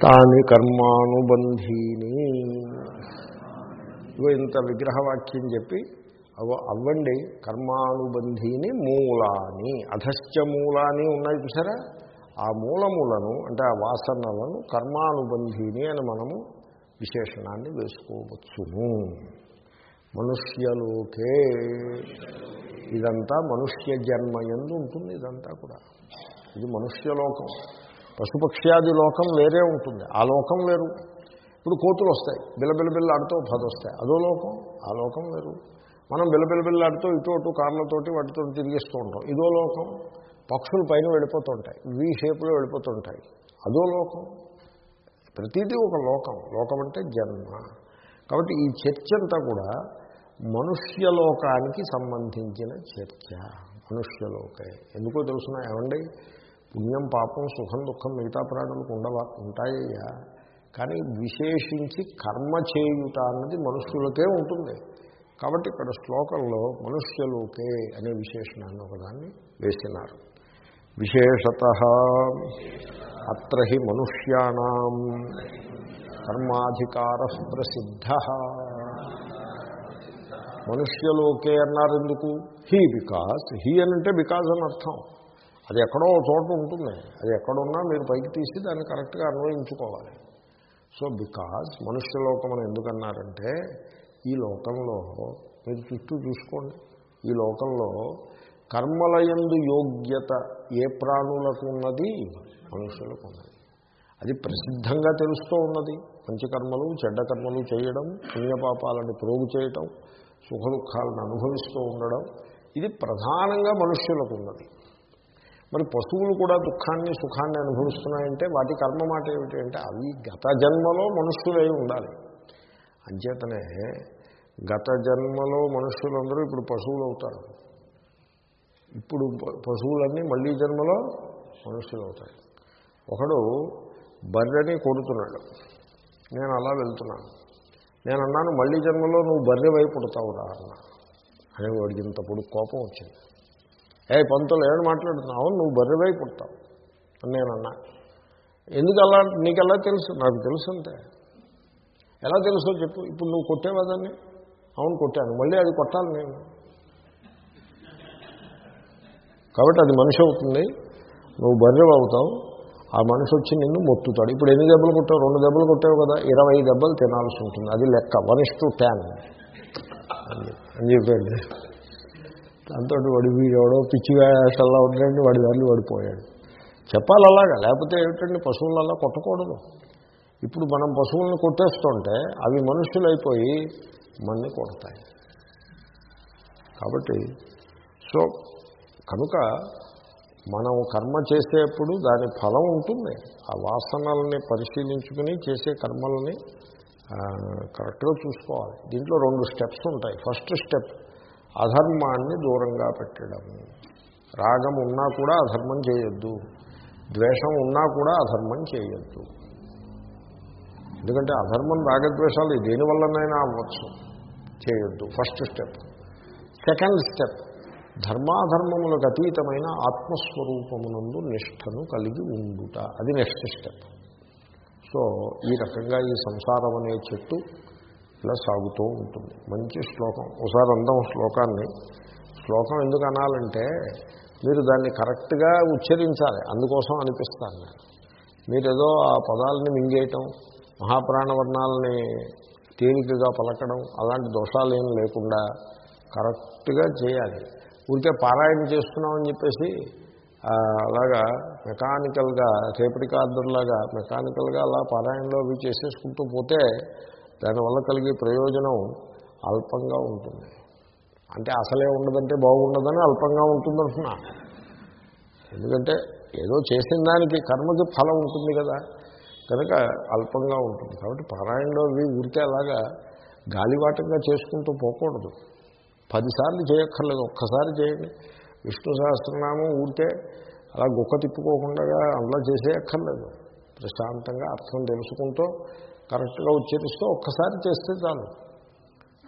తాని కర్మానుబంధీని. ఇగో ఇంత విగ్రహవాక్యం చెప్పి అవ అవ్వండి కర్మానుబంధీని మూలాని అధశ్చ మూలాని ఉన్నాయి చూసారా? ఆ మూలములను అంటే ఆ వాసనలను కర్మానుబంధీని అని మనము విశేషణాన్ని వేసుకోవచ్చును. మనుష్యలోకే ఇదంతా మనుష్య జన్మయందు ఉంటుంది ఇదంతా కూడా. ఇది మనుష్యలోకం. పశుపక్ష్యాది లోకం వేరే ఉంటుంది. ఆ లోకం వేరు. ఇప్పుడు కోతులు వస్తాయి. బిల్లబిల్ల బిల్ల ఆడుతూ వస్తాయి అదో లోకం ఆ లోకం వేరు. మనం బిల్లబిల్ల బిల్ల ఇటు అటు కార్లతోటి వాటితో తిరిగిస్తూ ఉంటాం. ఇదో లోకం పక్షులు పైన వెళ్ళిపోతుంటాయి. వీ షేప్లో వెళ్ళిపోతుంటాయి. అదో లోకం. ప్రతిదీ ఒక లోకం. లోకం అంటే జన్మ. కాబట్టి ఈ చర్చ అంతా కూడా మనుష్యలోకానికి సంబంధించిన చర్చ. మనుష్యలోకే ఎందుకో తెలుసునా ఏమండి? పుణ్యం పాపం సుఖం దుఃఖం మిగతా ప్రాణులకు ఉండవా? ఉంటాయ్యా. కానీ విశేషించి కర్మ చేయుట అన్నది మనుష్యులకే ఉంటుంది. కాబట్టి ఇక్కడ శ్లోకంలో మనుష్యలోకే అనే విశేషణాన్ని ఒకదాన్ని వేసినారు విశేషత అత్ర హి మనుష్యాణం కర్మాధికార ప్రసిద్ధ మనుష్యలోకే అన్నారు ఎందుకు? హీ బికాస్ హీ అని అంటే బికాజ్ అని అర్థం అది ఎక్కడో ఒక చోట ఉంటుంది. అది ఎక్కడున్నా మీరు పైకి తీసి దాన్ని కరెక్ట్గా అన్వయించుకోవాలి. సో బికాజ్ మనుష్యలోకం అని ఎందుకన్నారంటే ఈ లోకంలో మీరు చుట్టూ చూసుకోండి. ఈ లోకంలో కర్మలయందు యోగ్యత ఏ ప్రాణులకు ఉన్నది? మనుషులకు ఉన్నది. అది ప్రసిద్ధంగా తెలుస్తూ ఉన్నది. మంచి కర్మలు చెడ్డ కర్మలు చేయడం పుణ్యపాపాలను ప్రోగు చేయటం సుఖ దుఃఖాలను అనుభవిస్తూ ఉండడం ఇది ప్రధానంగా మనుష్యులకు ఉన్నది. మరి పశువులు కూడా దుఃఖాన్ని సుఖాన్ని అనుభవిస్తున్నాయంటే వాటి కర్మ మాట ఏమిటి అంటే అవి గత జన్మలో మనుషులై ఉండాలి. అంచేతనే గత జన్మలో మనుషులందరూ ఇప్పుడు పశువులు అవుతారు ఇప్పుడు పశువులన్నీ మళ్ళీ జన్మలో మనుషులు అవుతాయి ఒకడు బర్రెని కొడుతున్నాడు. నేను అలా వెళ్తున్నాను. నేను అన్నాను మళ్ళీ జన్మలో నువ్వు బర్రె వైపు పుడతావురా అన్నా. అని వాడికి ఇంత పొడుగు కోపం వచ్చింది. ఏ పంతులు ఏమని మాట్లాడుతున్నావు? నువ్వు బర్రెవై వైపు పుడతావు అని నేను అన్నా. ఎందుకు అలా నీకు ఎలా తెలుసు? నాకు తెలుసు అంతే. ఎలా తెలుసో చెప్పు. ఇప్పుడు నువ్వు కొట్టేవాదాన్ని అవును కొట్టాను. మళ్ళీ అది కొట్టాలి నేను. కాబట్టి అది మనిషి అవుతుంది. నువ్వు బర్రె అవుతావు. ఆ మనిషి వచ్చి నిన్ను మొత్తుతాడు. ఇప్పుడు ఎన్ని దెబ్బలు కొట్టావు? రెండు దెబ్బలు కొట్టావు కదా. ఇరవై దెబ్బలు తినాల్సి ఉంటుంది. అది లెక్క. One is to ten. అని చెప్పండి దాంతో వాడు వీడెవడో పిచ్చి వేషాల్లో ఉంటాడండి వాడి దాన్ని వాడిపోయాడు చెప్పాలి అలాగా లేకపోతే ఏమిటండి పశువులు అలా కొట్టకూడదు. ఇప్పుడు మనం పశువులను కొట్టేస్తుంటే అవి మనుషులు అయిపోయి మన్ని కొడతాయి. కాబట్టి సో కనుక మనం కర్మ చేసేప్పుడు దాని ఫలం ఉంటుంది. ఆ వాసనల్ని పరిశీలించుకుని చేసే కర్మల్ని కరెక్ట్గా చూసుకోవాలి. దీంట్లో రెండు స్టెప్స్ ఉంటాయి. ఫస్ట్ స్టెప్ అధర్మాన్ని దూరంగా పెట్టడము రాగం ఉన్నా కూడా అధర్మం చేయొద్దు. ద్వేషం ఉన్నా కూడా అధర్మం చేయొద్దు. ఎందుకంటే అధర్మం రాగద్వేషాలు దేనివల్లనైనా అవ్వచ్చు. చేయొద్దు. First step. Second step. ధర్మాధర్మములకు అతీతమైన ఆత్మస్వరూపమునందు నిష్టను కలిగి ఉండుట. అది నెక్స్ట్ స్టెప్. సో ఈ రకంగా ఈ సంసారం అనే చెట్టు ఇలా సాగుతూ ఉంటుంది. మంచి శ్లోకం. ఒకసారి అందం శ్లోకాన్ని. శ్లోకం ఎందుకు అనాలంటే మీరు దాన్ని కరెక్ట్గా ఉచ్చరించాలి. అందుకోసం అనిపిస్తాను నేను. మీరేదో ఆ పదాలని మింగేయటం మహాప్రాణవర్ణాలని తేలికగా పలకడం అలాంటి దోషాలు ఏం లేకుండా కరెక్ట్గా చేయాలి. ఊరికే పారాయణ చేస్తున్నామని చెప్పేసి అలాగా మెకానికల్గా రేపటి కార్డులాగా మెకానికల్గా అలా పారాయణలో అవి చేసేసుకుంటూ పోతే దానివల్ల కలిగే ప్రయోజనం అల్పంగా ఉంటుంది. అంటే అసలే ఉండదంటే బాగుండదని అల్పంగా ఉంటుందంటున్నా. ఎందుకంటే ఏదో చేసిన దానికి కర్మకి ఫలం ఉంటుంది కదా. కనుక అల్పంగా ఉంటుంది. కాబట్టి పారాయణలో అవి ఊరికే అలాగా గాలివాటంగా చేసుకుంటూ పోకూడదు. పదిసార్లు చేయక్కర్లేదు. ఒక్కసారి చేయండి. విష్ణు సహస్రనామం ఊరికే అలా గుక్క తిప్పుకోకుండా అందులో చేసేయక్కర్లేదు. ప్రశాంతంగా అర్థం తెలుసుకుంటూ కరెక్ట్గా ఉచ్చరిస్తూ ఒక్కసారి చేస్తే చాలు.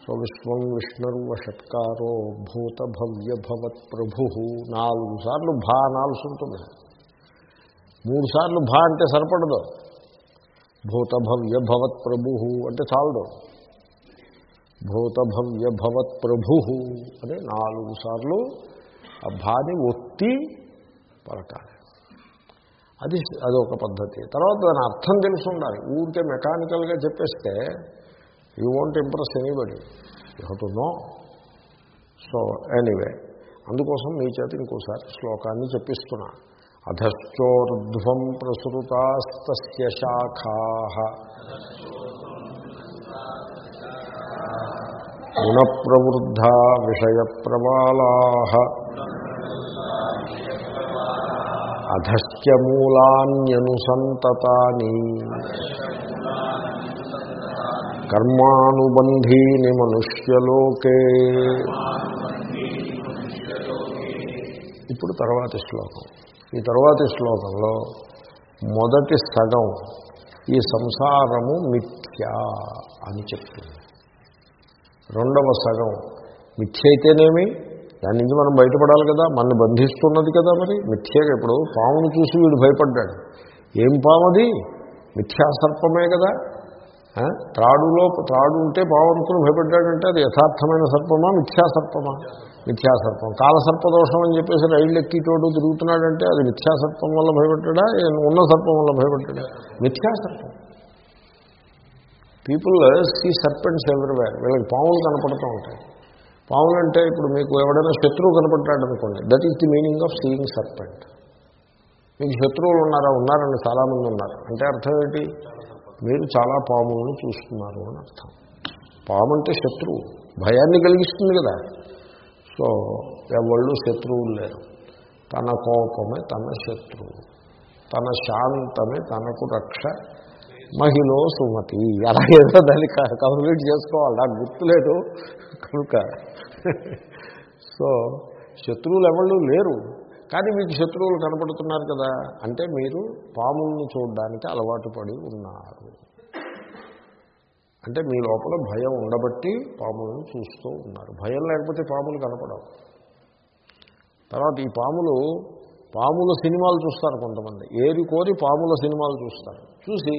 సో విశ్వం విష్ణుర్వ షట్కారో భూత భవ్య భవత్ ప్రభు నాలుగు సార్లు భా అనాల్సి ఉంటుంది. మూడు సార్లు భా అంటే సరిపడదు. భూతభవ్య భవత్ ప్రభు అంటే చాలదు. భూతభవ్య భవత్ ప్రభు అని నాలుగు సార్లు ఆ భాని ఒత్తి పలకాలి అది అదొక పద్ధతి. తర్వాత దాని అర్థం తెలిసి ఉండాలి. ఊరికే మెకానికల్గా చెప్పేస్తే you want impress anybody you have no so anyway అందుకోసం మీ చేత ఇంకోసారి శ్లోకాన్ని చెప్పిస్తున్నా. అధశ్చోర్ధ్వం ప్రసృతాస్త శాఖా. గుణప్రవృద్ధ విషయ ప్రవాళా అధశ్చ మూలాన్యనుసంతతాని కర్మానుబంధీని మనుష్యలోకే. ఇప్పుడు తర్వాతి శ్లోకం. ఈ తర్వాతి శ్లోకంలో మొదటి సగం ఈ సంసారము మిథ్యా అని చెప్తుంది. రెండవ సగం మిథ్య అయితేనేమి దాని నుంచి మనం బయటపడాలి కదా మనల్ని బంధిస్తున్నది కదా మరి. మిథ్యగా ఇప్పుడు పామును చూసి వీడు భయపడ్డాడు. ఏం పాము అది మిథ్యాసర్పమే కదా. త్రాడులో త్రాడు ఉంటే పాము అనుకుని భయపడ్డాడంటే అది యథార్థమైన సర్పమా మిథ్యాసర్పమా? మిథ్యాసర్పం. కాలసర్పదోషం అని చెప్పేసి రైళ్ళు ఎక్కితోడు తిరుగుతున్నాడంటే అది మిథ్యాసర్పం వల్ల భయపడ్డా ఉన్న సర్పం వల్ల భయపడ్డాడా మిథ్యాసర్పం. పీపుల్ సీ సర్పెంట్స్ ఎవ్రీవేర్ వీళ్ళకి పాములు కనపడుతూ ఉంటాయి. పాములు అంటే ఇప్పుడు మీకు ఎవడైనా శత్రువు కనపడ్డాడు అనుకోండి that is the meaning of seeing serpent మీకు శత్రువులు ఉన్నారా? ఉన్నారండి చాలామంది ఉన్నారు. అంటే అర్థం ఏంటి? మీరు చాలా పాములను చూస్తున్నారు అని అర్థం. పాము అంటే శత్రువు భయాన్ని కలిగిస్తుంది కదా. సో ఎవళ్ళు శత్రువులు లేరు. తన కోపమే తన శత్రువు. తన శాంతమే తనకు రక్ష. మహిళ సుమతి. అలాగేదో దాన్ని కంప్లీట్ చేసుకోవాలి. నాకు గుర్తులేదు. కనుక సో శత్రువులు ఎవళ్ళు లేరు. కానీ మీకు శత్రువులు కనపడుతున్నారు కదా. అంటే మీరు పాములను చూడడానికి అలవాటు పడి ఉన్నారు. అంటే మీ లోపల భయం ఉండబట్టి పాములను చూస్తూ ఉన్నారు. భయం లేకపోతే పాములు కనపడవు. తర్వాత ఈ పాములు పాముల సినిమాలు చూస్తారు కొంతమంది. ఏరి కోరి పాముల సినిమాలు చూస్తారు. చూసి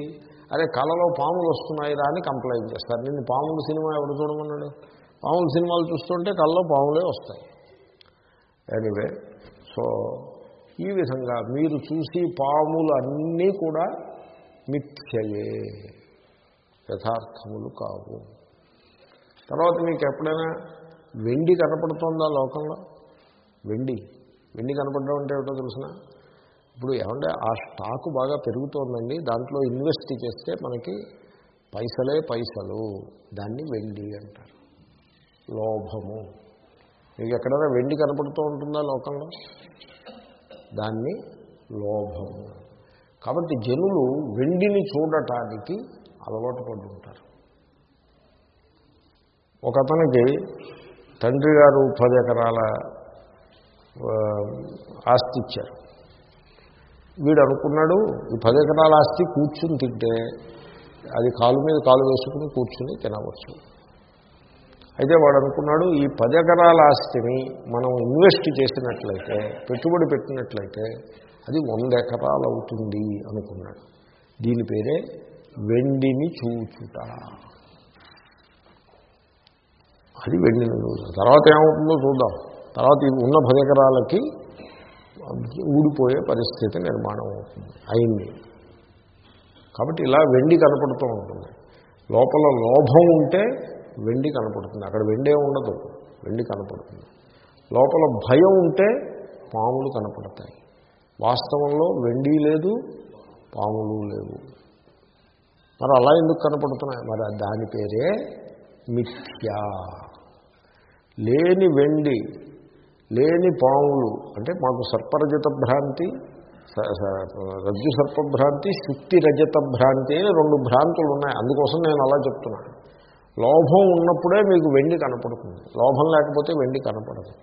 అరే కళలో పాములు వస్తున్నాయి అని కంప్లైంట్ చేస్తారు. నిన్ను పాముల సినిమా ఎవరు చూడమన్నాడు? పాముల సినిమాలు చూస్తుంటే కళ్ళలో పాములే వస్తాయి. ఎనివే సో ఈ విధంగా మీరు చూసి పాములు అన్నీ కూడా మిథ్యయే. యథార్థములు కావు. తర్వాత మీకు ఎప్పుడైనా వెండి కనపడుతుందా లోకంలో? వెండి. వెండి కనపడడం అంటే ఏమిటో తెలిసిన? ఇప్పుడు ఏమంటే ఆ స్టాకు బాగా పెరుగుతోందండి. దాంట్లో ఇన్వెస్ట్ చేస్తే మనకి పైసలే పైసలు. దాన్ని వెండి అంటారు. లోభము. మీకు ఎక్కడైనా వెండి కనపడుతూ ఉంటుందా లోకంలో? దాన్ని లోభము. కాబట్టి జనులు వెండిని చూడటానికి అలవాటు పడుతుంటారు ఒక అతనికి తండ్రి గారు పది ఎకరాల ఆస్తి ఇచ్చారు. వీడు అనుకున్నాడు ఈ పది ఎకరాల ఆస్తి కూర్చుని తింటే అది కాలు మీద కాలు వేసుకుని కూర్చుని తినవచ్చు. అయితే వాడు అనుకున్నాడు ఈ పది ఎకరాల ఆస్తిని మనం ఇన్వెస్ట్ చేసినట్లయితే పెట్టుబడి పెట్టినట్లయితే అది వంద ఎకరాలు అవుతుంది అనుకున్నాడు. దీని పేరే వెండిని చూచుట. అది వెండిని చూచుట. తర్వాత ఏమవుతుందో చూద్దాం. తర్వాత ఉన్న పది ఎకరాలకి ఊడిపోయే పరిస్థితి నిర్మాణం అవుతుంది. అయింది. కాబట్టి ఇలా వెండి కనపడుతూ ఉంటుంది. లోపల లోభం ఉంటే వెండి కనపడుతుంది. అక్కడ వెండే ఉండదు. వెండి కనపడుతుంది. లోపల భయం ఉంటే పాములు కనపడతాయి. వాస్తవంలో వెండి లేదు పాములు లేవు. మరి అలా ఎందుకు కనపడుతున్నాయి? మరి దాని పేరే మిథ్యా. లేని వెండి లేని పాములు అంటే మాకు సర్పరజత భ్రాంతి రజ్జు సర్పభ్రాంతి శుక్తి రజత భ్రాంతి అని రెండు భ్రాంతులు ఉన్నాయి. అందుకోసం నేను అలా చెప్తున్నాను. లోభం ఉన్నప్పుడే మీకు వెండి కనపడుతుంది. లోభం లేకపోతే వెండి కనపడదు.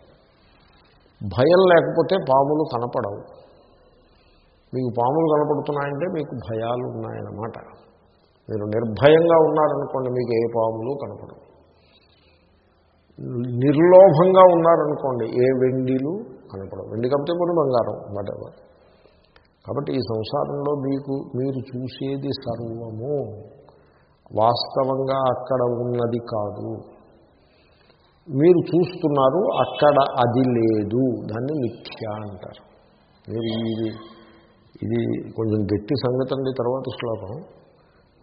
భయం లేకపోతే పాములు కనపడవు. మీకు పాములు కనపడుతున్నాయంటే మీకు భయాలు ఉన్నాయన్నమాట. మీరు నిర్భయంగా ఉన్నారనుకోండి మీకు ఏ పాములు కనపడవు. నిర్లోభంగా ఉన్నారనుకోండి ఏ వెండిలు కనపడవు. వెండి కప్పితే కొన్ని బంగారం వాటెవర్ కాబట్టి ఈ సంసారంలో మీకు మీరు చూసేది సర్వము. వాస్తవంగా అక్కడ ఉన్నది కాదు. మీరు చూస్తున్నారు అక్కడ అది లేదు. దాన్ని మిథ్య అంటారు. మీరు ఇది ఇది కొంచెం గట్టి సంగతి అండి తర్వాత శ్లోకం.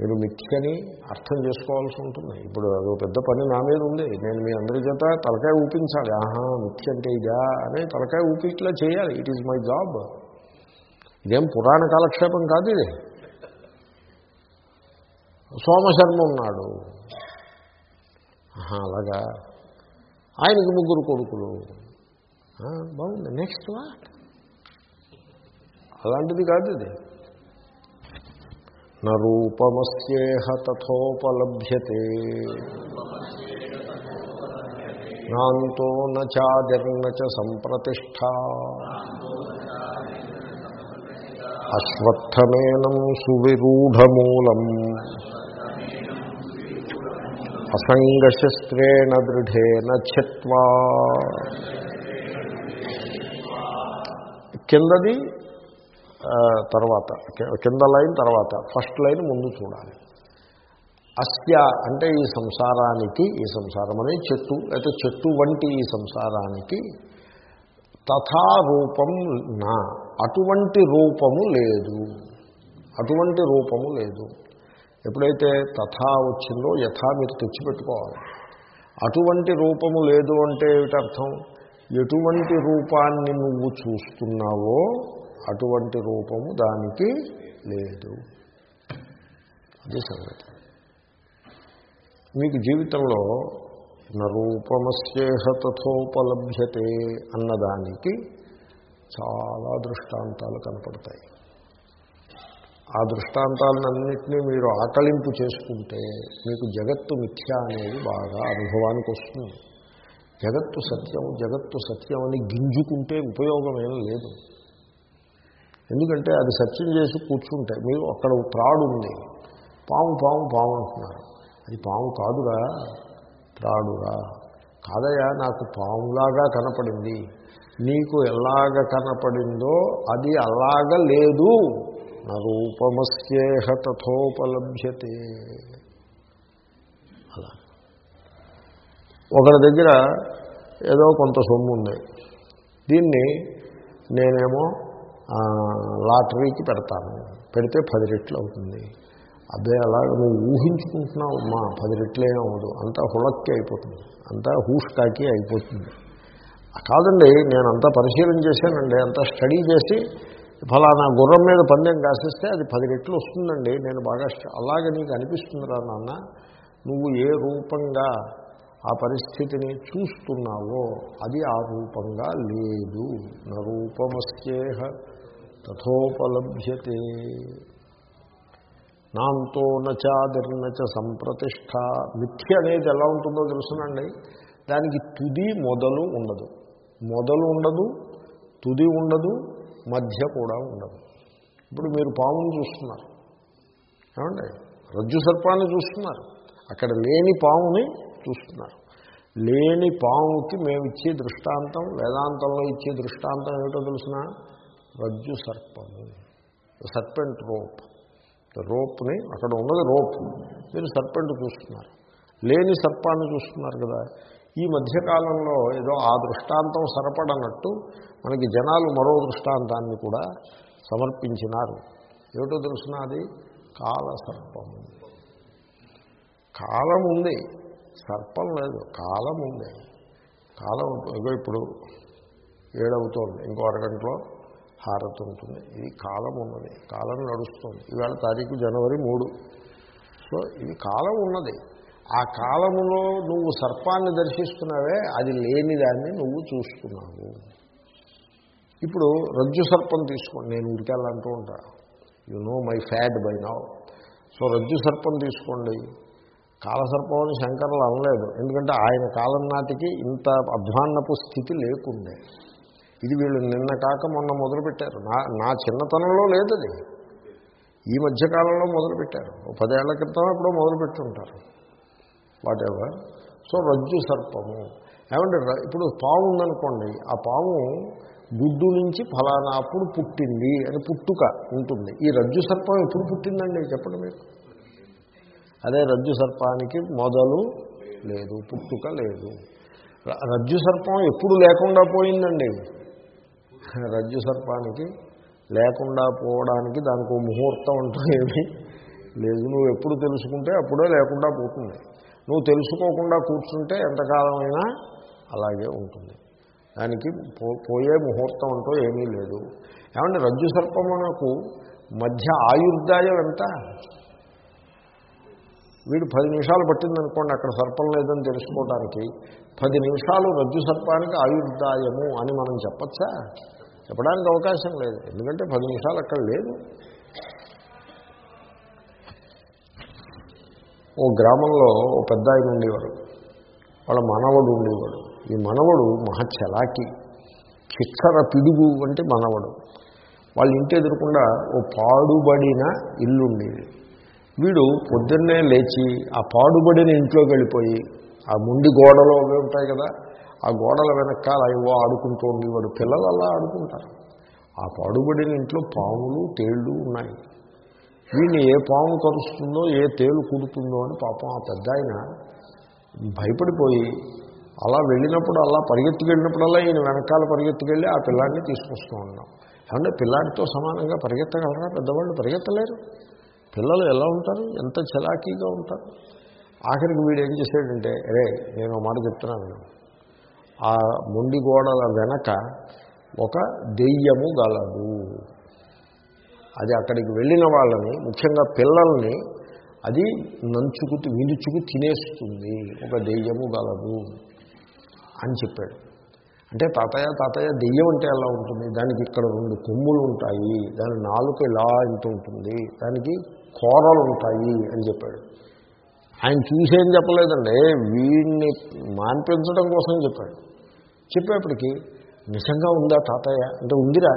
మీరు మిథ్యని అర్థం చేసుకోవాల్సి ఉంటుంది. ఇప్పుడు అదో పెద్ద పని నా మీద ఉంది. నేను మీ అందరి చేత తలకాయ ఊపించాలి. ఆహా మిథ్య అంటే ఇదా అని తలకాయ ఊపి ఇట్లా చేయాలి. ఇట్ ఈజ్ మై జాబ్ ఇదేం పురాణ కాలక్షేపం కాదు ఇది. సోమశర్మ ఉన్నాడు అలాగా. ఆయనకి ముగ్గురు కొడుకులు. బాగుంది. నెక్స్ట్ వాట్ అలాంటిది కాదు ఇది. నూపమస్యేహ తథోపలభ్యతే. నాంతో నాదిర్న చ సంప్రతిష్ట అశ్వత్థమేనం సువిరూఢమూలం. అసంగశస్త్రేణ దృఢేన ఛత్వా. కిందది తర్వాత కింద లైన్ తర్వాత ఫస్ట్ లైన్ ముందు చూడాలి. అస్య అంటే ఈ సంసారానికి ఈ సంసారం అనే చెట్టు లేకపోతే చెట్టు వంటి ఈ సంసారానికి తథా రూపం నా. అటువంటి రూపము లేదు. అటువంటి రూపము లేదు. ఎప్పుడైతే తథా వచ్చిందో యథా మీరు తెచ్చిపెట్టుకోవాలి. అటువంటి రూపము లేదు అంటే ఏమిటర్థం? ఎటువంటి రూపాన్ని నువ్వు చూస్తున్నావో అటువంటి రూపము దానికి లేదు. అది సంగతి. మీకు జీవితంలో నరూపమస్యేహ తథోపలభ్యతే అన్నదానికి చాలా దృష్టాంతాలు కనపడతాయి. ఆ దృష్టాంతాలన్నింటినీ మీరు ఆకలింపు చేసుకుంటే మీకు జగత్తు మిథ్య అనేది బాగా అనుభవానికి వస్తుంది. జగత్తు సత్యం జగత్తు సత్యం అని గింజుకుంటే ఉపయోగం ఏం లేదు. ఎందుకంటే అది సత్యం చేసి కూర్చుంటే మీరు అక్కడ త్రాడు ఉంది. పాము పాము పాము అంటున్నారు. అది పాము కాదురా త్రాడురా. కాదయా నాకు పాములాగా కనపడింది. నీకు ఎలాగ కనపడిందో అది అలాగ లేదు. నా తథోపలభ్యతే. అలా. ఒకరి దగ్గర ఏదో కొంత సొమ్ము ఉంది. దీన్ని నేనేమో లాటరీకి పెడతాను. పెడితే పది రెట్లు అవుతుంది. అదే అలాగ నువ్వు ఊహించుకుంటున్నావు అమ్మా పది రెట్లే అవ్వదు. అంతా హుళక్కి అయిపోతుంది. అంతా హూష్కాకి అయిపోతుంది. కాదండి నేను అంతా పరిశీలన చేశానండి. అంతా స్టడీ చేసి ఫలానా గుర్రం మీద పందెం కాసిస్తే అది పది రెట్లు వస్తుందండి. నేను బాగా అలాగే నీకు అనిపిస్తుందిరా నాన్న నువ్వు ఏ రూపంగా ఆ పరిస్థితిని చూస్తున్నావో అది ఆ రూపంగా లేదు. నా రూపమస్యేహ తథోపలభ్యతే. నాంతో నచాదిర్నచ సంప్రతిష్ట మిథ్య అనేది ఎలా ఉంటుందో తెలుసునండి. దానికి తుది మొదలు ఉండదు. మొదలు ఉండదు తుది ఉండదు మధ్య కూడా ఉండదు. ఇప్పుడు మీరు పామును చూస్తున్నారు. ఏమండి? రజ్జు సర్పాన్ని చూస్తున్నారు. అక్కడ లేని పాముని చూస్తున్నారు. లేని పాముకి మేము ఇచ్చే దృష్టాంతం వేదాంతంలో ఇచ్చే దృష్టాంతం ఏమిటో తెలిసిన? రజ్జు సర్పము. Serpent rope. రోప్ని అక్కడ ఉన్నది రోప్. మీరు సర్పెంట్ చూస్తున్నారు. లేని సర్పాన్ని చూస్తున్నారు కదా. ఈ మధ్యకాలంలో ఏదో ఆ దృష్టాంతం సరపడనట్టు మనకి జనాలు మరో దృష్టాంతాన్ని కూడా సమర్పించినారు. ఏమిటో తెలుసిన అది? కాల సర్పము కాలం ఉంది. సర్పం లేదు. కాలం ఉంది. కాలం ఇగో ఇప్పుడు ఏడవుతోంది. ఇంకో అరగంటలో హారతి ఉంటుంది. ఇది కాలం ఉన్నది. కాలం నడుస్తుంది. ఈవేళ తారీఖు జనవరి మూడు. సో ఇది కాలం ఉన్నది. ఆ కాలములో నువ్వు సర్పాన్ని దర్శిస్తున్నావే అది లేనిదాన్ని నువ్వు చూస్తున్నావు. ఇప్పుడు రజ్జు సర్పం తీసుకోండి నేను ఉరికెళ్ళంటూ ఉంటా. You know my fad by now so రజ్జు సర్పం తీసుకోండి. కాలసర్పం అని శంకరులు అనలేదు. ఎందుకంటే ఆయన కాలం నాటికి ఇంత అధ్వాన్నపు స్థితి లేకుండే. ఇది వీళ్ళు నిన్న కాక మొన్న మొదలుపెట్టారు. నా నా చిన్నతనంలో లేదది. ఈ మధ్యకాలంలో మొదలుపెట్టారు. పదేళ్ళ క్రితం ఎప్పుడో మొదలుపెట్టుంటారు. వాట్ ఎవర్ సో రజ్జు సర్పము. ఏమంటే ఇప్పుడు పాము ఉందనుకోండి ఆ పాము గుడ్డు నుంచి ఫలానా అప్పుడు పుట్టింది అని పుట్టుక ఉంటుంది. ఈ రజ్జు సర్పం ఎప్పుడు పుట్టిందండి చెప్పండి మీరు అదే రజ్జు సర్పానికి మొదలు లేదు పుట్టుక లేదు. రజ్జు సర్పం ఎప్పుడు లేకుండా పోయిందండి? రజ్జు సర్పానికి లేకుండా పోవడానికి దానికి ముహూర్తం అంటూ ఏమీ లేదు. నువ్వు ఎప్పుడు తెలుసుకుంటే అప్పుడే లేకుండా పోతుంది. నువ్వు తెలుసుకోకుండా కూర్చుంటే ఎంతకాలమైనా అలాగే ఉంటుంది. దానికి పో పోయే ముహూర్తం అంటూ ఏమీ లేదు. ఏమంటే రజ్జు సర్పమునకు మధ్య ఆయుర్దాయం ఎంత? వీడు పది నిమిషాలు పట్టిందనుకోండి అక్కడ సర్పం లేదని తెలుసుకోవడానికి పది నిమిషాలు రజ్జు సర్పానికి ఆయుర్దాయము అని మనం చెప్పచ్చా? చెప్పడానికి అవకాశం లేదు. ఎందుకంటే పది నిమిషాలు అక్కడ లేదు. ఓ గ్రామంలో ఓ పెద్ద ఆయన ఉండేవాడు. వాళ్ళ మనవడు ఉండేవాడు. ఈ మనవడు మహా చలాకి చిచ్చర పిడుగు అంటే మనవడు. వాళ్ళ ఇంటి ఎదురకుండా ఓ పాడుబడిన ఇల్లు ఉండేది. వీడు పొద్దున్నే లేచి ఆ పాడుబడిన ఇంట్లోకి వెళ్ళిపోయి ఆ ముండి గోడలో అవి ఉంటాయి కదా ఆ గోడల వెనకాల ఏవో ఆడుకుంటూ ఉండేవాడు. పిల్లలు అలా ఆడుకుంటారు. ఆ పాడుబడిన ఇంట్లో పాములు తేళ్ళు ఉన్నాయి. వీడిని ఏ పాము కరుస్తుందో ఏ తేలు కుడుతుందో అని పాపం ఆ పెద్ద ఆయన భయపడిపోయి అలా వెళ్ళినప్పుడు అలా పరిగెత్తుకెళ్ళినప్పుడల్లా ఈయన వెనకాల పరిగెత్తుకెళ్ళి ఆ పిల్లాడిని తీసుకొస్తూ ఉన్నాం. ఏమంటే పిల్లాడితో సమానంగా పరిగెత్తగలరా? పెద్దవాళ్ళు పరిగెత్తలేరు. పిల్లలు ఎలా ఉంటారు? ఎంత చలాకీగా ఉంటారు? ఆఖరికి వీడు ఏం చేశాడంటే రే నేను మాట చెప్తున్నాను ఆ మొండి గోడల వెనక ఒక దెయ్యము గలదు. అది అక్కడికి వెళ్ళిన వాళ్ళని ముఖ్యంగా పిల్లల్ని అది నంచుకు విరుచుకు తినేస్తుంది. ఒక దెయ్యము గలదు అని చెప్పాడు. అంటే తాతయ్య తాతయ్య దెయ్యం అంటే ఎలా ఉంటుంది? దానికి ఇక్కడ రెండు కొమ్ములు ఉంటాయి. దాని నాలుక ఇలా ఇంత ఉంటుంది. దానికి కూరలు ఉంటాయి అని చెప్పాడు. ఆయన చూసేం చెప్పలేదండి. వీడిని మాన్పించడం కోసం చెప్పాడు. చెప్పేప్పటికి నిజంగా ఉందా తాతయ్య? అంటే ఉందిరా.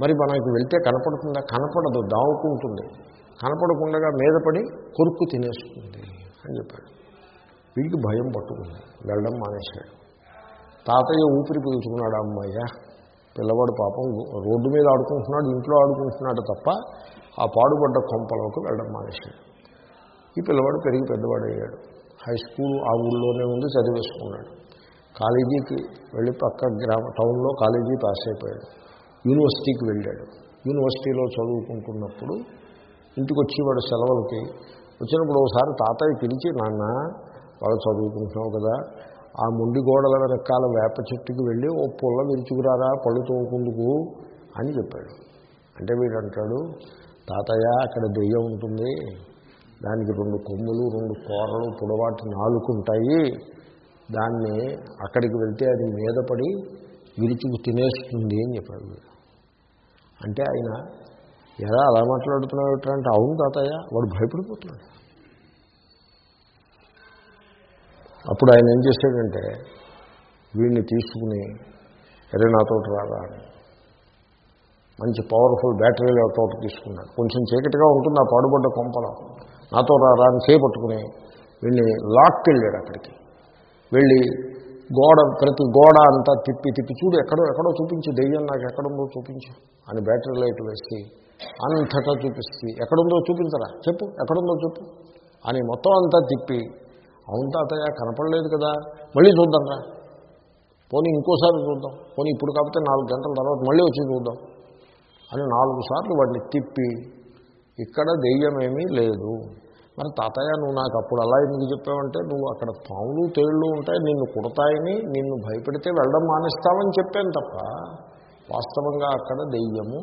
మరి మనకి వెళ్తే కనపడుతుందా? కనపడదు దావుకుంటుంది. కనపడకుండా మీద పడి కొరుక్కు తినేస్తుంది అని చెప్పాడు. వీడికి భయం పట్టుకుంది. వెళ్ళడం మానేశాడు. తాతయ్య ఊపిరి పీల్చుకున్నాడు అమ్మయ్య పిల్లవాడు పాపం రోడ్డు మీద ఆడుకుంటున్నాడు ఇంట్లో ఆడుకుంటున్నాడు తప్ప ఆ పాడుపడ్డ కొంపలోకి వెళ్ళడం మానేశాడు. ఈ పిల్లవాడు పెరిగి పెద్దవాడు అయ్యాడు హై స్కూల్ ఆ ఊళ్ళోనే ఉంది చదివేసుకున్నాడు. కాలేజీకి వెళ్ళి పక్క గ్రామ టౌన్లో కాలేజీ పాస్ అయిపోయాడు. యూనివర్సిటీకి వెళ్ళాడు. యూనివర్సిటీలో చదువుకుంటున్నప్పుడు ఇంటికి వచ్చేవాడు సెలవులకి వచ్చినప్పుడు ఒకసారి తాతయ్య పిలిచి నాన్న వాళ్ళు చదువుకుంటున్నావు కదా ఆ ముండి గోడల వెనకాల వేప చెట్టుకి వెళ్ళి ఓ పుల్ల విరుచుకురారా పళ్ళు తోముకుందుకు అని చెప్పాడు. అంటే వీడు అంటాడు తాతయ్య అక్కడ దెయ్యం ఉంటుంది. దానికి రెండు కొమ్ములు రెండు కూరలు పొడవాటి నాలుగుంటాయి దాన్ని అక్కడికి వెళ్తే అది మీద పడి విరుచుకు తినేస్తుంది అని చెప్పాడు వీడు. అంటే ఆయన ఎలా అలా మాట్లాడుతున్నావు అంటే అవును తాతయ్య వాడు భయపడిపోతున్నాడు. అప్పుడు ఆయన ఏం చేశాడంటే వీడిని తీసుకుని అరే నాతో రారా అని. మంచి పవర్ఫుల్ బ్యాటరీలు తోట తీసుకున్నాడు. కొంచెం చీకటిగా ఉంటుంది ఆ పాడుబడ్డ కొంపలో. నాతో రారా అని చేపట్టుకుని వీళ్ళని లాక్కి వెళ్ళాడు అక్కడికి. వెళ్ళి గోడ ప్రతి గోడ అంతా తిప్పి తిప్పి చూడు ఎక్కడో ఎక్కడో చూపించు దెయ్యం నాకు ఎక్కడుందో చూపించు అని బ్యాటరీ లైట్ వేసి అంతటా చూపిస్తే ఎక్కడుందో చూపించరా? చెప్పు ఎక్కడుందో చెప్పు అని మొత్తం అంతా తిప్పి అవును తాతయ్య కనపడలేదు కదా మళ్ళీ చూద్దాం రా. పోనీ ఇంకోసారి చూద్దాం. పోనీ ఇప్పుడు కాకపోతే నాలుగు గంటల తర్వాత మళ్ళీ వచ్చి చూద్దాం అని నాలుగు సార్లు వాడిని తిప్పి ఇక్కడ దెయ్యమేమీ లేదు. మరి తాతయ్య నువ్వు నాకు అప్పుడు అలా ఎందుకు చెప్పావంటే నువ్వు అక్కడ పాములు తేళ్ళు ఉంటాయి నిన్ను కుడతాయని నిన్ను భయపెడితే వెళ్ళడం మానేస్తావని చెప్పాను తప్ప వాస్తవంగా అక్కడ దెయ్యము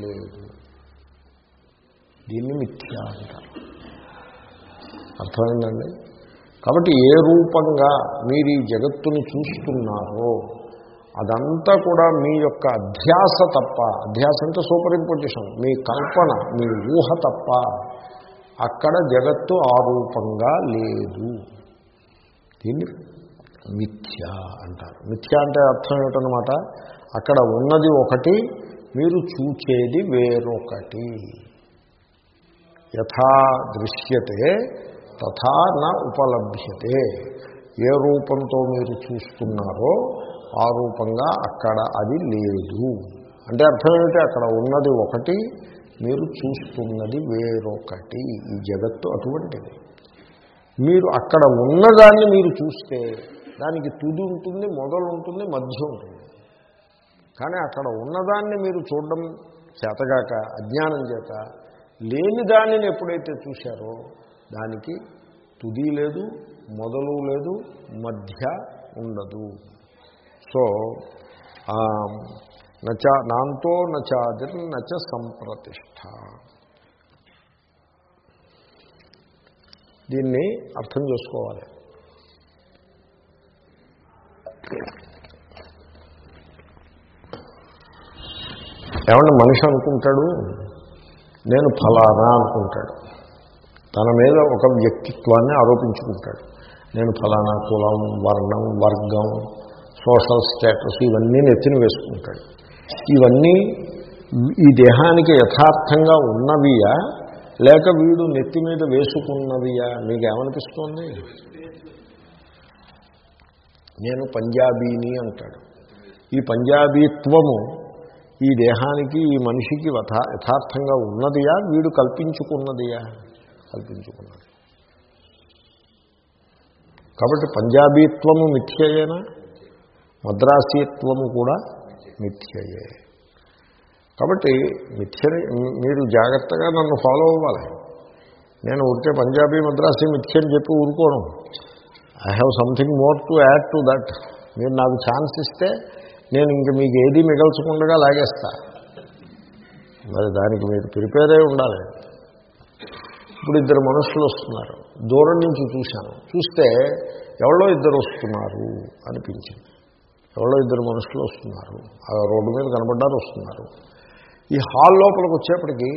లేదు. దీన్ని మిథ్య అంటారు. అర్థమైందండి? కాబట్టి ఏ రూపంగా మీరు ఈ జగత్తుని చూస్తున్నారో అదంతా కూడా మీ యొక్క అధ్యాస తప్ప అధ్యాస అంటే సూపర్ ఇంపోజిషన్ మీ కల్పన మీ ఊహ తప్ప అక్కడ జగత్తు ఆ రూపంగా లేదు. దీన్ని మిథ్య అంటారు. మిథ్య అంటే అర్థం ఏమిటనమాట అక్కడ ఉన్నది ఒకటి మీరు చూచేది వేరొకటి. యథా దృశ్యతే తథా నా ఉపలభ్యతే. ఏ రూపంతో మీరు చూస్తున్నారో ఆ రూపంగా అక్కడ అది లేదు. అంటే అర్థం ఏమిటి? అక్కడ ఉన్నది ఒకటి మీరు చూస్తున్నది వేరొకటి. ఈ జగత్తు అటువంటిది. మీరు అక్కడ ఉన్నదాన్ని మీరు చూస్తే దానికి తుది ఉంటుంది మొదలు ఉంటుంది మధ్య ఉంటుంది. కానీ అక్కడ ఉన్నదాన్ని మీరు చూడడం చేతగాక అజ్ఞానం చేత లేని దానిని ఎప్పుడైతే చూశారో దానికి తుది లేదు మొదలు లేదు మధ్య ఉండదు. సో నచ నాంతో నచాదిర్ నచ సంప్రతిష్ట. దీన్ని అర్థం చేసుకోవాలి. ఏమన్నా మనిషి అనుకుంటాడు నేను ఫలానా అనుకుంటాడు. తన మీద ఒక వ్యక్తిత్వాన్ని ఆరోపించుకుంటాడు. నేను ఫలానా కులం వర్ణం వర్గం సోషల్ స్టేటస్ ఇవన్నీ నెత్తిన వేసుకుంటాడు. ఇవన్నీ ఈ దేహానికి యథార్థంగా ఉన్నవియా? లేక వీడు నెత్తి మీద వేసుకున్నవియా? మీకేమనిపిస్తోంది నేను పంజాబీని అంటాడు. ఈ పంజాబీత్వము ఈ దేహానికి ఈ మనిషికి యథార్థంగా ఉన్నదియా? వీడు కల్పించుకున్నదియా? కల్పించుకున్నది. కాబట్టి పంజాబీత్వము మిథ్యయేనా? మద్రాసీత్వము కూడా మిథ్యయే. కాబట్టి మిథ్యని మీరు జాగ్రత్తగా నన్ను ఫాలో అవ్వాలి. నేను ఊరికే పంజాబీ మద్రాసీ మిథ్య అని చెప్పి ఊరుకోను. I have something more to add to that మీరు నాకు ఛాన్స్ ఇస్తే నేను ఇంక మీకు ఏది మిగల్చకుండా లాగేస్తా. మరి దానికి మీరు ప్రిపేర్ అయి ఉండాలి. ఇప్పుడు ఇద్దరు మనుషులు వస్తున్నారు. దూరం నుంచి చూశాను. చూస్తే ఎవరో ఇద్దరు వస్తున్నారు అనిపించింది. ఎవరో ఇద్దరు మనుషులు వస్తున్నారు. ఆ రోడ్డు మీద కనబడ్డారు వస్తున్నారు. ఈ హాల్ లోపలికి వచ్చేప్పటికీ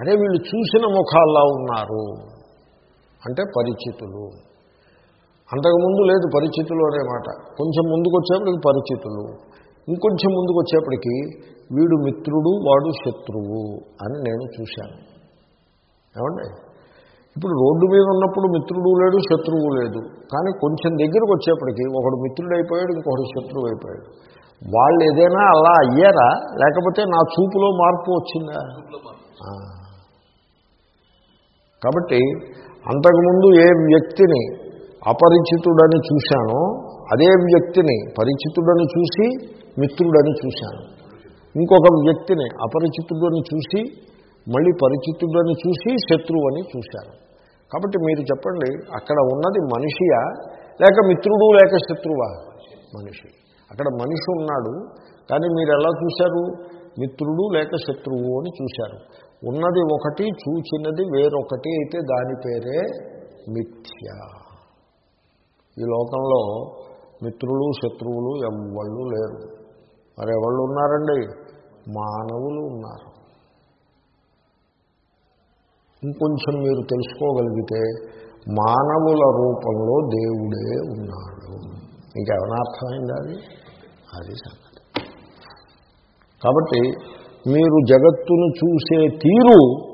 అరే వీళ్ళు చూసిన ముఖాల్లో ఉన్నారు. అంటే పరిచితులు. అంతకుముందు లేదు పరిచితులు అనే మాట. కొంచెం ముందుకు వచ్చేప్పటికి పరిచితులు. ఇంకొంచెం ముందుకు వచ్చేప్పటికీ వీడు మిత్రుడు వాడు శత్రువు అని నేను చూశాను. ఏమండి? ఇప్పుడు రోడ్డు మీద ఉన్నప్పుడు మిత్రుడు లేడు శత్రువు లేదు. కానీ కొంచెం దగ్గరకు వచ్చేప్పటికి ఒకడు మిత్రుడు అయిపోయాడు ఇంకొకడు శత్రువు అయిపోయాడు. వాళ్ళు ఏదైనా అలా అయ్యారా? లేకపోతే నా చూపులో మార్పు వచ్చిందా? కాబట్టి అంతకుముందు ఏ వ్యక్తిని అపరిచితుడని చూశానో అదే వ్యక్తిని పరిచితుడని చూసి మిత్రుడని చూశాను. ఇంకొక వ్యక్తిని అపరిచితుడని చూసి మళ్ళీ పరిచితుడని చూసి శత్రువు అని చూశాను. కాబట్టి మీరు చెప్పండి అక్కడ ఉన్నది మనిషియా? లేక మిత్రుడు లేక శత్రువా? మనిషి. అక్కడ మనిషి ఉన్నాడు కానీ మీరు ఎలా చూశారు? మిత్రుడు లేక శత్రువు అని చూశారు. ఉన్నది ఒకటి చూచినది వేరొకటి అయితే దాని పేరే మిథ్య. ఈ లోకంలో మిత్రులు శత్రువులు ఎవళ్ళు లేరు. మరి ఎవళ్ళు ఉన్నారండి? మానవులు ఉన్నారు. ఇంకొంచెం మీరు తెలుసుకోగలిగితే మానవుల రూపంలో దేవుడే ఉన్నాడు. ఇంకేమైనా అర్థమైందా అది? అది సంగతి. కాబట్టి మీరు జగత్తును చూసే తీరు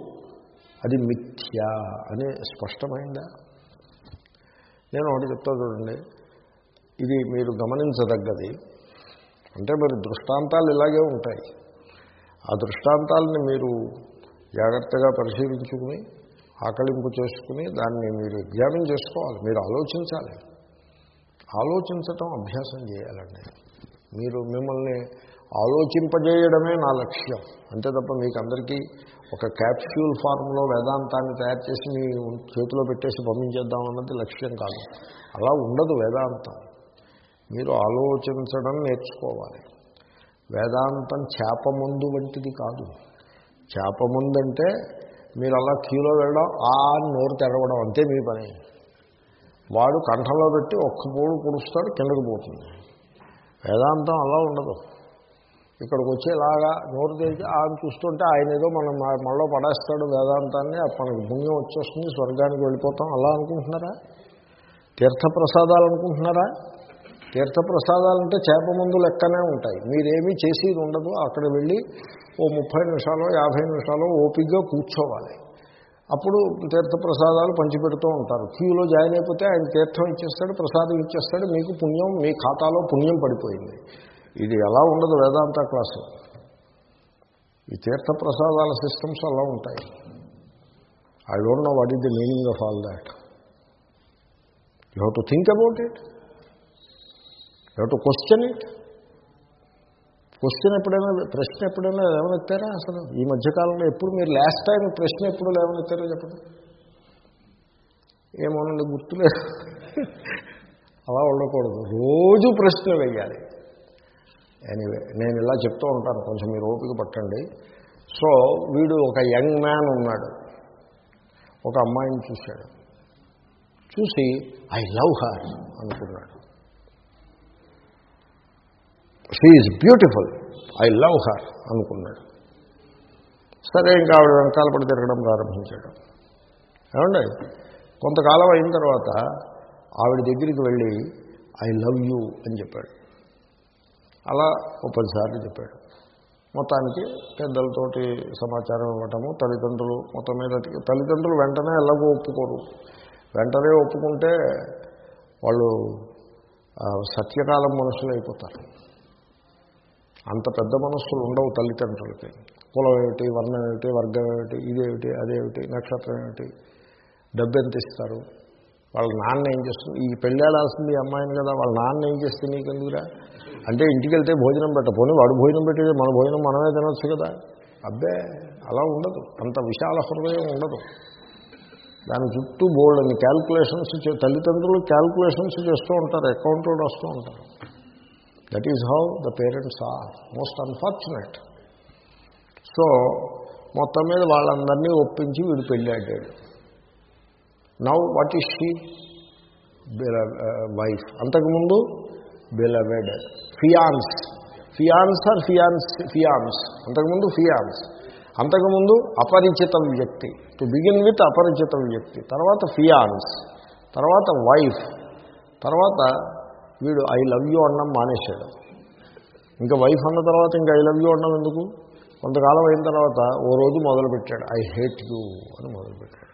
అది మిథ్య అని స్పష్టమైందా? నేను ఒకటి చెప్తా చూడండి. ఇది మీరు గమనించదగ్గది. అంటే మరి దృష్టాంతాలు ఇలాగే ఉంటాయి. ఆ దృష్టాంతాలని మీరు జాగ్రత్తగా పరిశీలించుకుని ఆకలింపు చేసుకుని దాన్ని మీరు ఎగ్జామిన్ చేసుకోవాలి. మీరు ఆలోచించాలి. ఆలోచించటం అభ్యాసం చేయాలండి. మీరు మిమ్మల్ని ఆలోచింపజేయడమే నా లక్ష్యం. అంతే తప్ప మీకు అందరికీ ఒక క్యాప్స్యూల్ ఫార్మ్లో వేదాంతాన్ని తయారు చేసి మీ చేతిలో పెట్టేసి పంపించేద్దాం అన్నది లక్ష్యం కాదు. అలా ఉండదు వేదాంతం. మీరు ఆలోచించడం నేర్చుకోవాలి. వేదాంతం చేప ముందు వంటిది కాదు. చేప ముందంటే మీరు అలా క్యూలో వెళ్ళడం ఆ నోరు తెరవడం అంతే మీ పని. వాడు కంఠంలో పెట్టి ఒక్క పూలు కుడుస్తాడు కిందకు పోతుంది. వేదాంతం అలా ఉండదు. ఇక్కడికి వచ్చి ఇలాగా నోరు తెరిచి ఆయన చూస్తుంటే ఆయన ఏదో మనం మనలో పడేస్తాడు వేదాంతాన్ని మనకి పుణ్యం వచ్చేస్తుంది స్వర్గానికి వెళ్ళిపోతాం అలా అనుకుంటున్నారా? తీర్థప్రసాదాలు అనుకుంటున్నారా తీర్థప్రసాదాలంటే చేప ముందు లెక్కనే ఉంటాయి. మీరేమీ చేసేది ఉండదు. అక్కడ వెళ్ళి ఓ ముప్పై నిమిషాలు యాభై నిమిషాలు ఓపిక్గా కూర్చోవాలి. అప్పుడు తీర్థప్రసాదాలు పంచిపెడుతూ ఉంటారు. క్యూలో జాయిన్ అయిపోతే ఆయన తీర్థం ఇచ్చేస్తాడు ప్రసాదం ఇచ్చేస్తాడు మీకు పుణ్యం మీ ఖాతాలో పుణ్యం పడిపోయింది. ఇది ఎలా ఉండదు వేదాంత క్లాసు. ఈ తీర్థప్రసాదాల సిస్టమ్స్ అలా ఉంటాయి. I don't know what is the meaning of all that. You have to think about it. You have to question it. Question ఎప్పుడైనా ప్రశ్న ఎప్పుడైనా లేవనెత్తారా అసలు? ఈ మధ్యకాలంలో ఎప్పుడు మీరు లాస్ట్ టైం ప్రశ్న ఎప్పుడు లేవనెత్తారో చెప్పండి. ఏమోనండి గుర్తులేదు. అలా ఉండకూడదు. రోజు ప్రశ్న వేయాలి. ఎనీవే నేను ఇలా చెప్తూ ఉంటాను. కొంచెం మీరు ఓపిక పట్టండి. సో వీడు ఒక యంగ్ మ్యాన్ ఉన్నాడు. ఒక అమ్మాయిని చూశాడు. చూసి ఐ లవ్ హర్ అనుకున్నాడు. She is beautiful I love her అనుకున్నాడు. సరే ఇంకా ఆవిడ వెనకాల పడి తిరగడం ప్రారంభించాడు. ఏమండి? కొంతకాలం అయిన తర్వాత ఆవిడ దగ్గరికి వెళ్ళి ఐ లవ్ యూ అని చెప్పాడు. అలా ఓ పదిసార్లు చెప్పాడు. మొత్తానికి పెద్దలతోటి సమాచారం ఇవ్వటము తల్లిదండ్రులు మొత్తం మీద తల్లిదండ్రులు వెంటనే ఎలాగో ఒప్పుకోరు. వెంటనే ఒప్పుకుంటే వాళ్ళు సత్యకాలం మనుషులు అయిపోతారు అంత పెద్ద మనస్సులు ఉండవు తల్లిదండ్రులకి. కులం ఏమిటి వర్ణం ఏమిటి వర్గం ఏమిటి ఇదేమిటి అదేమిటి నక్షత్రం ఏమిటి డబ్బు ఎంత ఇస్తారు? వాళ్ళ నాన్న ఏం చేస్తుంది? ఈ పెళ్ళాడాల్సింది అమ్మాయిని కదా? వాళ్ళ నాన్న ఏం చేస్తే నీకెందుకురా? అంటే ఇంటికి వెళ్తే భోజనం పెట్టపోని వాడు భోజనం పెట్టేది మన భోజనం మనమే తినొచ్చు కదా? అబ్బే అలా ఉండదు. అంత విశాల హృదయం ఉండదు. దాని చుట్టూ బోల్డ్ క్యాల్కులేషన్స్ తల్లిదండ్రులు క్యాల్కులేషన్స్ చేస్తూ ఉంటారు అకౌంట్లో వస్తూ ఉంటారు. That is how the parents are most unfortunate so మొత్తం మీద వాళ్ళందరినీ ఒప్పించి వీడు పెళ్ళాడాడు now what is she wife అంతకుముందు beloved fiance fiance or fiance fiance అంతకుముందు ఫియాన్స్ అంతకుముందు అపరిచిత వ్యక్తి. టు బిగిన్ విత్ అపరిచిత వ్యక్తి. తర్వాత ఫియాన్స్ తర్వాత వైఫ్ తర్వాత వీడు ఐ లవ్ యూ అన్నం మానేశాడు. ఇంకా వైఫ్ అన్న తర్వాత ఇంకా ఐ లవ్ యూ అన్నం ఎందుకు? కొంతకాలం అయిన తర్వాత ఓ రోజు మొదలుపెట్టాడు. ఐ హేట్ యూ అని మొదలుపెట్టాడు.